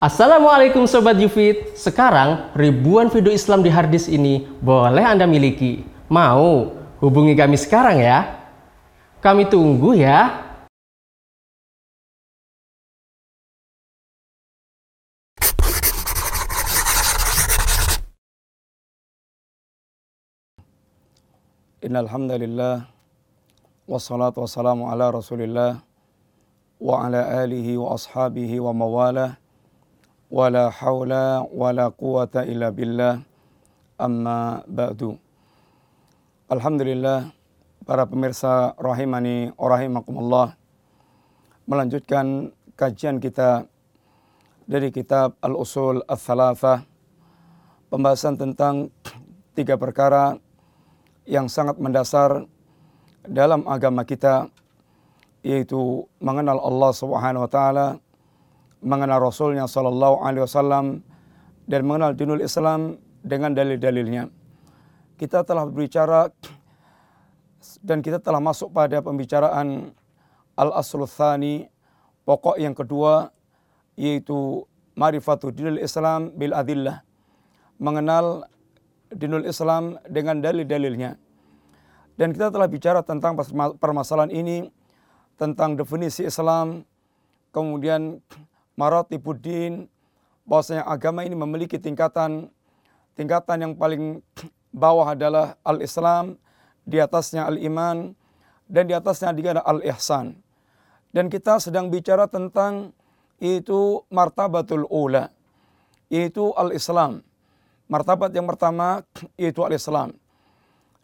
Assalamualaikum Sobat Yufit. Sekarang ribuan video Islam di harddisk ini boleh Anda miliki. Mau? Hubungi kami sekarang ya? Kami tunggu ya. Innalhamdulillah. Wassalatu wassalamu ala rasulillah Wa ala alihi wa ashabihi wa mawalah Wa la hawla wa la quwata illa billah. Amma ba'du. Alhamdulillah Para pemirsa rahimani rahimakumullah Melanjutkan kajian kita Dari kitab Al-Usul Al-Thalathah Pembahasan tentang tiga perkara yang sangat mendasar dalam agama kita yaitu mengenal Allah Subhanahu wa taala, mengenal Rasulnya sallallahu alaihi wasallam dan mengenal dinul Islam dengan dalil-dalilnya. Kita telah berbicara dan kita telah masuk pada pembicaraan al-aslu tsani, pokok yang kedua yaitu marifatu dinul Islam bil adillah. Mengenal dinul Islam dengan dalil-dalilnya. Dan kita telah bicara tentang permasalahan ini, tentang definisi Islam, kemudian maratibuddin, bahwasanya agama ini memiliki tingkatan tingkatan yang paling bawah adalah al-Islam, di atasnya al-iman, dan di atasnya juga al-ihsan. Dan kita sedang bicara tentang itu martabatul ula, yaitu al-Islam martabat yang pertama yaitu al-Islam.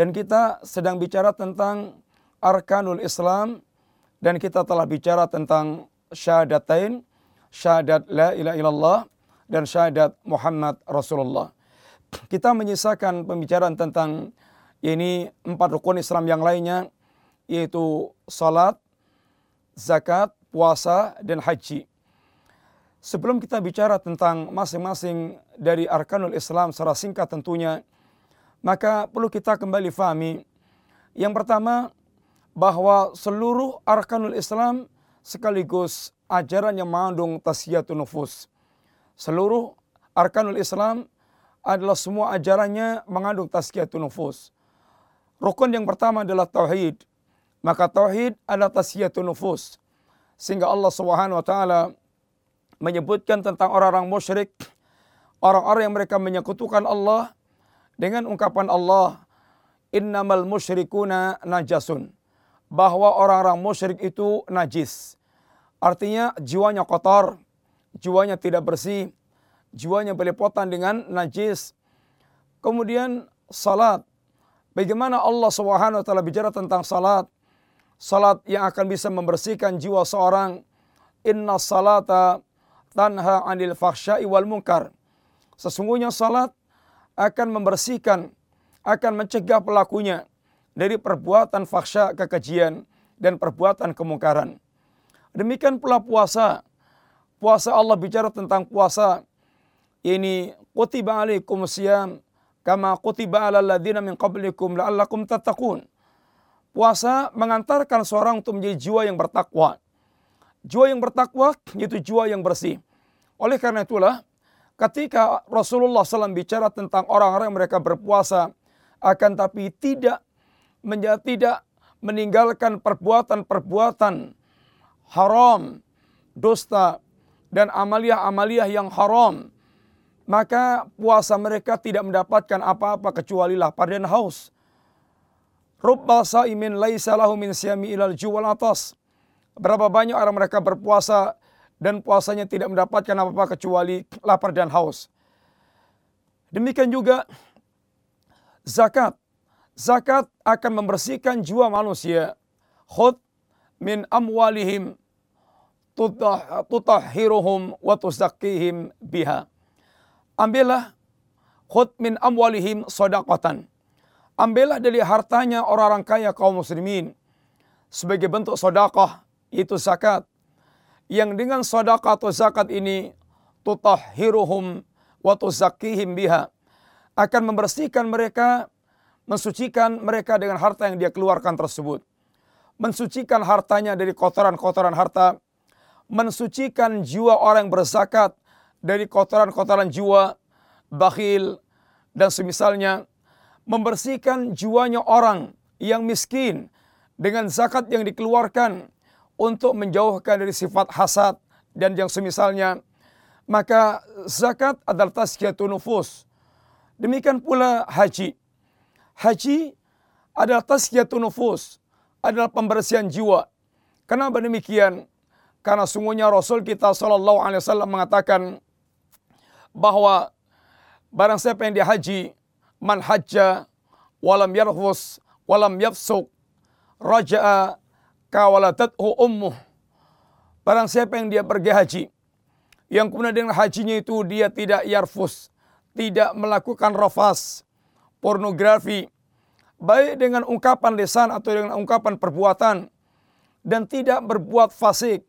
Dan kita sedang bicara tentang arkanul Islam dan kita telah bicara tentang syahadatain, syahadat la ilaha illallah dan syahadat Muhammad Rasulullah. Kita menyisakan pembicaraan tentang ini empat rukun Islam yang lainnya yaitu salat, zakat, puasa dan haji. Sebelum kita bicara tentang masing-masing dari arkanul Islam secara singkat tentunya, maka perlu kita kembali fahami. Yang pertama, bahwa seluruh arkanul Islam sekaligus ajaran yang mengandung tasiyatun nufus. Seluruh arkanul Islam adalah semua ajarannya mengandung tasiyatun nufus. Rukun yang pertama adalah tauhid. Maka tauhid adalah tasiyatun nufus. Sehingga Allah Subhanahu wa taala menyebutkan tentang orang-orang musyrik, orang-orang yang mereka menyekutukan Allah dengan ungkapan Allah, innamal musyrikuna najasun. Bahwa orang-orang musyrik itu najis. Artinya jiwanya kotor, jiwanya tidak bersih, jiwanya belepotan dengan najis. Kemudian salat. Bagaimana Allah Subhanahu wa taala bicara tentang salat? Salat yang akan bisa membersihkan jiwa seorang. Inna salata tanha anil fahsyai wal munkar. Sesungguhnya salat akan membersihkan, akan mencegah pelakunya dari perbuatan fahsya kekejian dan perbuatan kemungkaran. Demikian pula puasa. Puasa Allah bicara tentang puasa. Ini kutiba alaikum siyam kama kutiba ala ladina min qablikum la'allakum tattaqun. Puasa mengantarkan seorang untuk menjadi jiwa yang bertakwa Jiwa yang bertakwa yaitu jiwa yang bersih. Oleh karena itulah ketika Rasulullah SAW bicara tentang orang-orang yang mereka berpuasa akan tapi tidak menjadi tidak meninggalkan perbuatan-perbuatan haram, dusta dan amaliah-amaliah yang haram, maka puasa mereka tidak mendapatkan apa-apa kecuali lapar dan haus. Rubba sa'imin laisa lahu min siyami ilal juwal atas. Berapa banyak orang mereka berpuasa dan puasanya tidak mendapatkan apa-apa kecuali lapar dan haus. Demikian juga zakat. Zakat akan membersihkan jiwa manusia. Khud min amwalihim tutahhiruhum wa tuzakkihim biha. Ambillah khud min amwalihim sodaqatan. Ambillah dari hartanya orang-orang kaya kaum muslimin sebagai bentuk sodaqah itu zakat. Yang dengan sedekah atau zakat ini tutahhiruhum wa tuzakkihim biha akan membersihkan mereka, mensucikan mereka dengan harta yang dia keluarkan tersebut. Mensucikan hartanya dari kotoran-kotoran harta, mensucikan jiwa orang yang berzakat dari kotoran-kotoran jiwa, bakhil, dan semisalnya. Membersihkan jiwanya orang yang miskin dengan zakat yang dikeluarkan untuk menjauhkan dari sifat hasad dan yang semisalnya. Maka zakat adalah tazkiyatun nufus. Demikian pula haji haji adalah tazkiyatun nufus adalah pembersihan jiwa. Kenapa demikian? Karena sungguhnya Rasul kita sallallahu alaihi wasallam mengatakan bahwa barang siapa yang dihaji man hajja walam yarfus walam yafsuk raja'a kawalatathu ummuh. Barang siapa yang dia pergi haji yang kemudian dengan hajinya itu dia tidak yarfus tidak melakukan rafas pornografi baik dengan ungkapan lisan atau dengan ungkapan perbuatan dan tidak berbuat fasik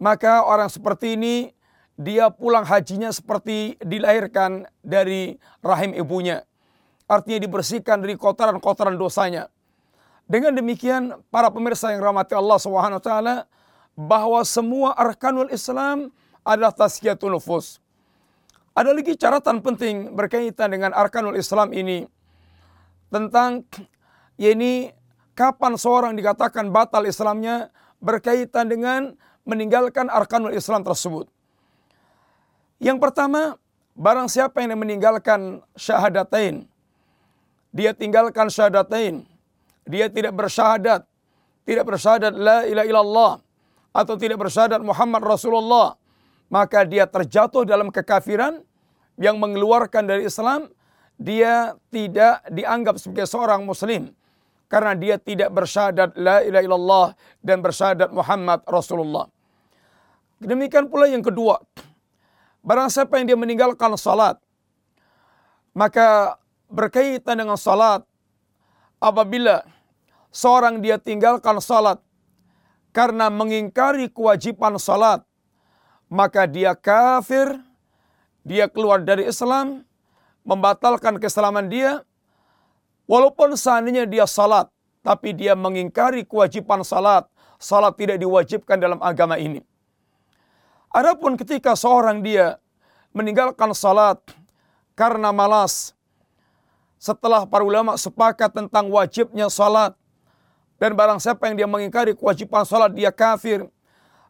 maka orang seperti ini dia pulang hajinya seperti dilahirkan dari rahim ibunya. Artinya dibersihkan dari kotoran-kotoran dosanya. Dengan demikian para pemirsa yang rahmati Allah SWT bahwa semua arkanul Islam adalah tazkiyatun nufus. Ada lagi catatan penting berkaitan dengan arkanul Islam ini tentang ini kapan seorang dikatakan batal Islamnya berkaitan dengan meninggalkan arkanul Islam tersebut. Yang pertama, barang siapa yang meninggalkan syahadatain, dia tinggalkan syahadatain, dia tidak bersyahadat, tidak bersyahadat la ilaha illallah atau tidak bersyahadat Muhammad Rasulullah, maka dia terjatuh dalam kekafiran yang mengeluarkan dari Islam, dia tidak dianggap sebagai seorang muslim. Karena dia tidak bersyahadat la ilaha illallah dan bersyahadat Muhammad Rasulullah. Demikian pula yang kedua, barang siapa yang dia meninggalkan salat, maka berkaitan dengan salat, apabila seorang dia tinggalkan salat karena mengingkari kewajiban salat, maka dia kafir, dia keluar dari Islam, membatalkan keislaman dia, walaupun seandainya dia salat, tapi dia mengingkari kewajiban salat, salat tidak diwajibkan dalam agama ini. Adapun ketika seorang dia meninggalkan salat karena malas, setelah para ulama sepakat tentang wajibnya salat dan barang siapa yang dia mengingkari kewajiban salat dia kafir.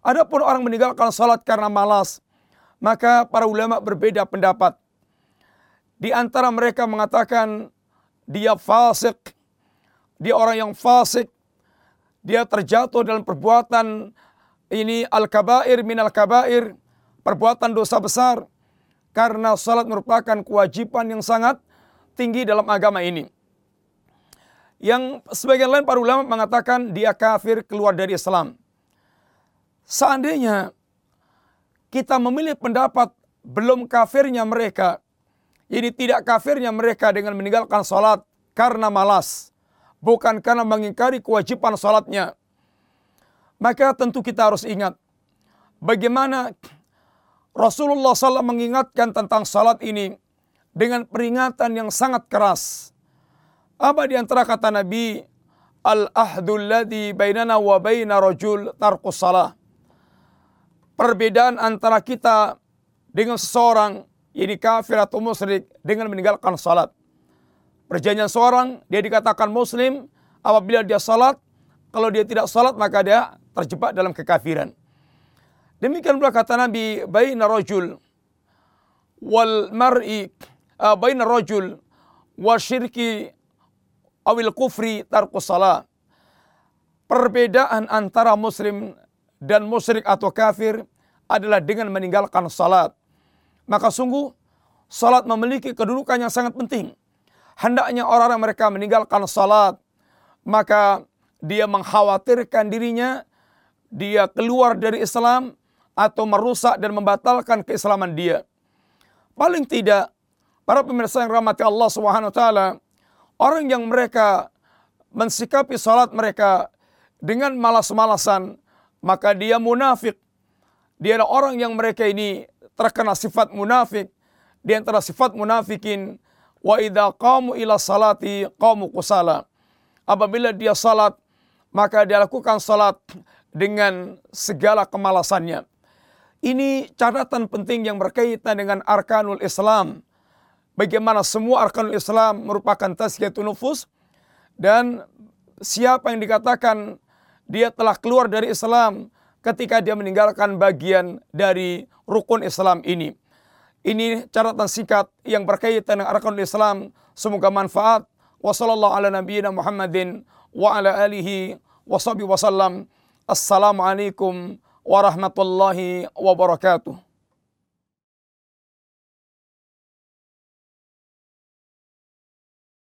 Adapun orang meninggalkan salat karena malas, maka para ulama berbeda pendapat. Di antara mereka mengatakan dia fasik, dia orang yang fasik, dia terjatuh dalam perbuatan ini al-kabair min al-kabair, perbuatan dosa besar karena salat merupakan kewajiban yang sangat tinggi dalam agama ini. Yang sebagian lain para ulama mengatakan dia kafir keluar dari Islam. Seandainya kita memilih pendapat belum kafirnya mereka, ini tidak kafirnya mereka dengan meninggalkan salat karena malas, bukan karena mengingkari kewajiban salatnya, maka tentu kita harus ingat bagaimana Rasulullah SAW mengingatkan tentang salat ini dengan peringatan yang sangat keras. Apa di antara kata Nabi? Al-ahdul ladhi bainana wa baina rajul salah. Perbedaan antara kita dengan seseorang ini kafir atau musyrik dengan meninggalkan salat. Perjanjian seorang dia dikatakan muslim apabila dia salat, kalau dia tidak salat maka dia terjebak dalam kekafiran. Demikian pula kata Nabi, baina rajul wal mar'i uh, baina rajul wa syirki awil kufri tarkus salah. Perbedaan antara muslim dan musyrik atau kafir adalah dengan meninggalkan salat. Maka sungguh salat memiliki kedudukan yang sangat penting. Hendaknya orang-orang mereka meninggalkan salat, maka dia mengkhawatirkan dirinya dia keluar dari Islam atau merusak dan membatalkan keislaman dia. Paling tidak para pemirsa yang rahmati Allah Subhanahu wa taala, orang yang mereka mensikapi salat mereka dengan malas-malasan, maka dia munafik. Dia adalah orang yang mereka ini terkena sifat munafik. Di antara sifat munafikin, wa idza qamu ila salati qamu kusala. Apabila dia salat, maka dia lakukan salat dengan segala kemalasannya. Ini catatan penting yang berkaitan dengan arkanul Islam. Bagaimana semua arkanul Islam merupakan tazkiyatun nufus dan siapa yang dikatakan dia telah keluar dari Islam ketika dia meninggalkan bagian dari rukun Islam ini. Ini catatan singkat yang berkaitan dengan arkanul Islam. Semoga manfaat. Wassalamualaikum warahmatullahi wabarakatuh.